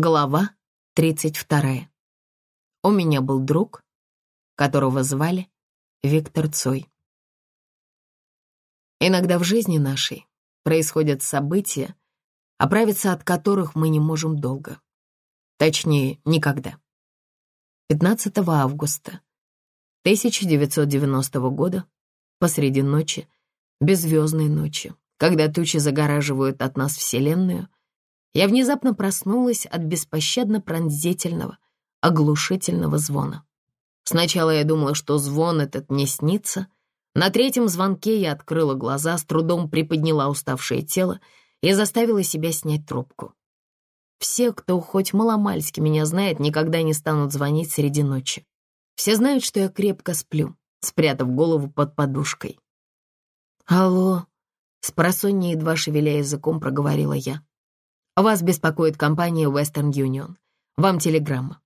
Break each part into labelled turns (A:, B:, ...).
A: Глава 32. У меня был друг, которого звали Виктор Цой. Иногда в жизни нашей происходят события, оправиться от которых мы не можем долго. Точнее, никогда. 15 августа 1990 года, посреди ночи, беззвездной ночи, когда тучи загораживают от нас Вселенную, я внезапно проснулась от беспощадно пронзительного, оглушительного звона. Сначала я думала, что звон этот не снится. На третьем звонке я открыла глаза, с трудом приподняла уставшее тело и заставила себя снять трубку. Все, кто хоть маломальски меня знает, никогда не станут звонить среди ночи. Все знают, что я крепко сплю, спрятав голову под подушкой. «Алло», — с просонья едва шевеля языком проговорила я. Вас беспокоит компания Western Union. Вам телеграмма.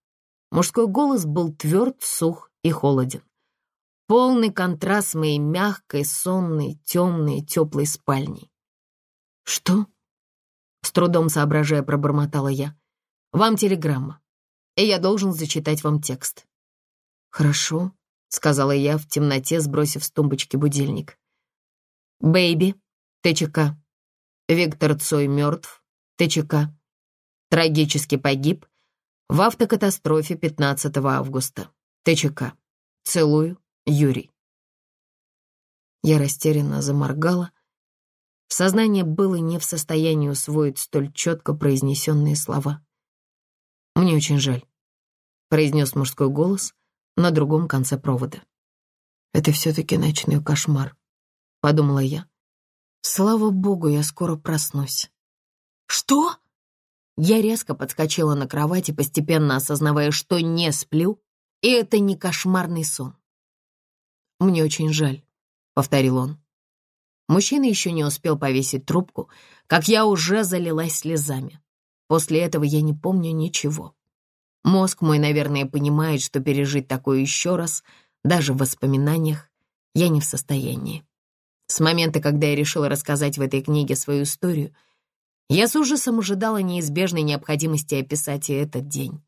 A: Мужской голос был тверд, сух и холоден. Полный контраст моей мягкой, сонной, темной, теплой спальней. «Что?» — с трудом соображая, пробормотала я. «Вам телеграмма, и я должен зачитать вам текст». «Хорошо», — сказала я в темноте, сбросив с тумбочки будильник. «Бэйби, ТЧК. Виктор Цой мертв. ТЧК. Трагически погиб в автокатастрофе 15 августа. ТЧК. Целую, Юрий. Я растерянно заморгала. Сознание было не в состоянии усвоить столь четко произнесенные слова. «Мне очень жаль», — произнес мужской голос на другом конце провода. «Это все-таки ночной кошмар», — подумала я. «Слава богу, я скоро проснусь». «Что?» Я резко подскочила на кровати, постепенно осознавая, что не сплю, и это не кошмарный сон. «Мне очень жаль», — повторил он. Мужчина еще не успел повесить трубку, как я уже залилась слезами. После этого я не помню ничего. Мозг мой, наверное, понимает, что пережить такое еще раз, даже в воспоминаниях, я не в состоянии. С момента, когда я решила рассказать в этой книге свою историю — я с ужасом ожидала неизбежной необходимости описать и этот день.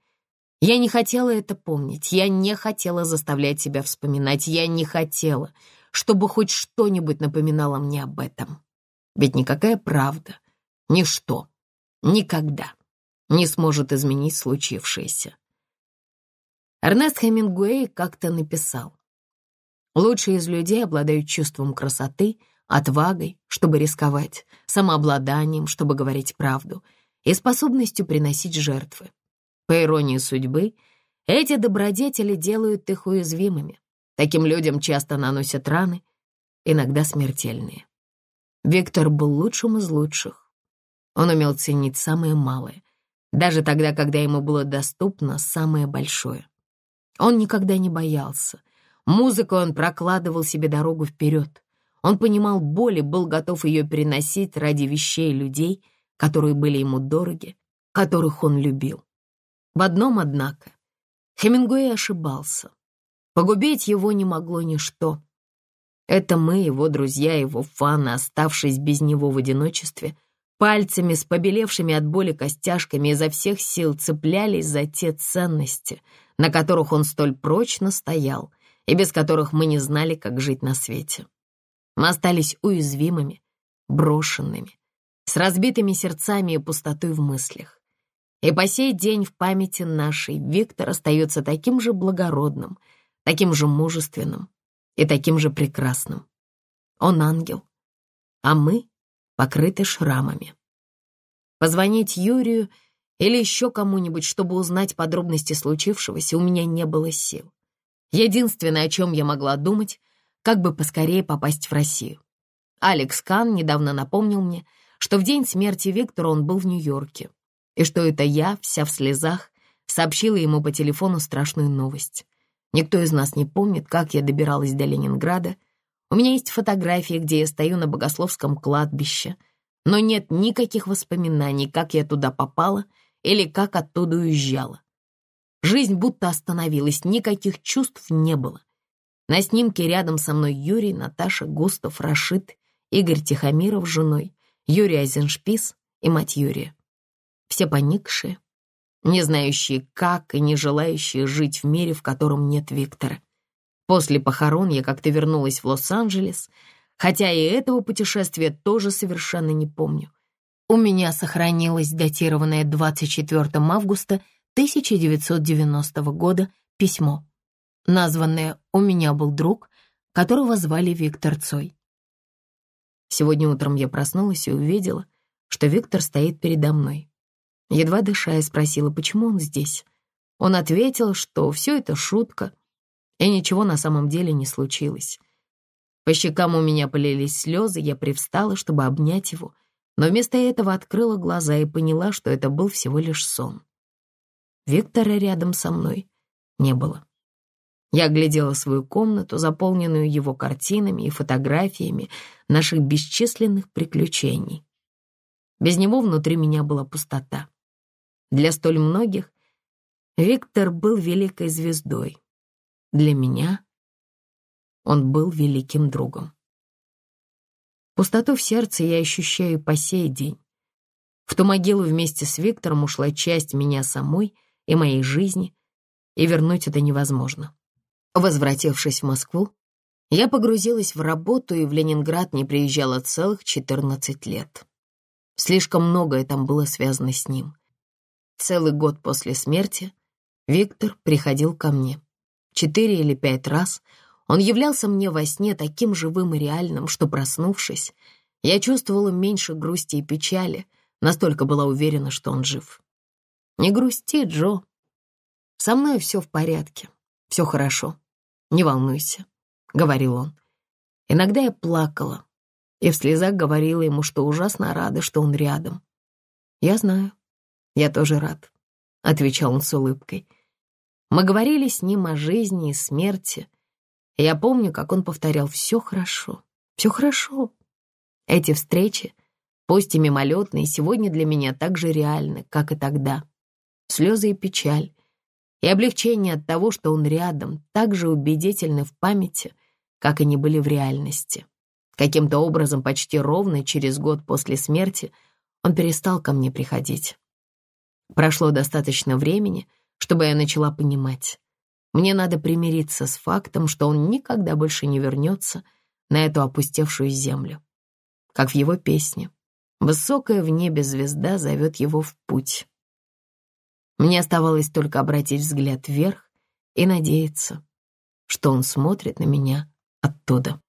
A: Я не хотела это помнить, я не хотела заставлять себя вспоминать, я не хотела, чтобы хоть что-нибудь напоминало мне об этом. Ведь никакая правда, ничто, никогда не сможет изменить случившееся. Эрнест Хемингуэй как-то написал, «Лучшие из людей обладают чувством красоты — отвагой, чтобы рисковать, самообладанием, чтобы говорить правду, и способностью приносить жертвы. По иронии судьбы, эти добродетели делают их уязвимыми. Таким людям часто наносят раны, иногда смертельные. Виктор был лучшим из лучших. Он умел ценить самое малое, даже тогда, когда ему было доступно самое большое. Он никогда не боялся. Музыкой он прокладывал себе дорогу вперед. Он понимал боль и был готов ее переносить ради вещей и людей, которые были ему дороги, которых он любил. В одном, однако, Хемингуэй ошибался. Погубить его не могло ничто. Это мы, его друзья, его фаны, оставшись без него в одиночестве, пальцами с побелевшими от боли костяшками изо всех сил цеплялись за те ценности, на которых он столь прочно стоял и без которых мы не знали, как жить на свете. Мы остались уязвимыми, брошенными, с разбитыми сердцами и пустотой в мыслях. И по сей день в памяти нашей Виктор остается таким же благородным, таким же мужественным и таким же прекрасным. Он ангел, а мы покрыты шрамами. Позвонить Юрию или еще кому-нибудь, чтобы узнать подробности случившегося, у меня не было сил. Единственное, о чем я могла думать — как бы поскорее попасть в Россию. Алекс Кан недавно напомнил мне, что в день смерти Виктора он был в Нью-Йорке, и что это я, вся в слезах, сообщила ему по телефону страшную новость. Никто из нас не помнит, как я добиралась до Ленинграда. У меня есть фотографии, где я стою на богословском кладбище, но нет никаких воспоминаний, как я туда попала или как оттуда уезжала. Жизнь будто остановилась, никаких чувств не было. На снимке рядом со мной Юрий, Наташа, Густав, Рашид, Игорь Тихомиров с женой, Юрий Айзеншпис и мать Юрия. Все поникшие, не знающие как и не желающие жить в мире, в котором нет Виктора. После похорон я как-то вернулась в Лос-Анджелес, хотя и этого путешествия тоже совершенно не помню. У меня сохранилось датированное 24 августа 1990 года письмо, названное «У меня был друг», которого звали Виктор Цой. Сегодня утром я проснулась и увидела, что Виктор стоит передо мной. Едва дыша, я спросила, почему он здесь. Он ответил, что все это шутка, и ничего на самом деле не случилось. По щекам у меня полились слезы, я привстала, чтобы обнять его, но вместо этого открыла глаза и поняла, что это был всего лишь сон. Виктора рядом со мной не было. Я глядела свою комнату, заполненную его картинами и фотографиями наших бесчисленных приключений. Без него внутри меня была пустота. Для столь многих Виктор был великой звездой. Для меня он был великим другом. Пустоту в сердце я ощущаю по сей день. В ту могилу вместе с Виктором ушла часть меня самой и моей жизни, и вернуть это невозможно. Возвратившись в Москву, я погрузилась в работу и в Ленинград не приезжала целых 14 лет. Слишком многое там было связано с ним. Целый год после смерти Виктор приходил ко мне. Четыре или пять раз он являлся мне во сне таким живым и реальным, что, проснувшись, я чувствовала меньше грусти и печали, настолько была уверена, что он жив. «Не грусти, Джо. Со мной все в порядке, все хорошо. «Не волнуйся», — говорил он. Иногда я плакала и в слезах говорила ему, что ужасно рада, что он рядом. «Я знаю, я тоже рад», — отвечал он с улыбкой. Мы говорили с ним о жизни и смерти. я помню, как он повторял «все хорошо, все хорошо». Эти встречи, пусть и мимолетные, сегодня для меня так же реальны, как и тогда. Слезы и печаль, и облегчение от того, что он рядом, так же убедительны в памяти, как они были в реальности. Каким-то образом, почти ровно через год после смерти, он перестал ко мне приходить. Прошло достаточно времени, чтобы я начала понимать. Мне надо примириться с фактом, что он никогда больше не вернется на эту опустевшую землю. Как в его песне. Высокая в небе звезда зовет его в путь. Мне оставалось только обратить взгляд вверх и надеяться, что он смотрит на меня оттуда.